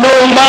Numa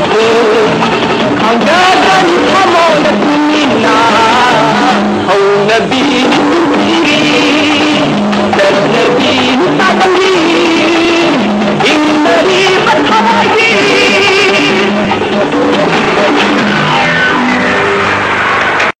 happy.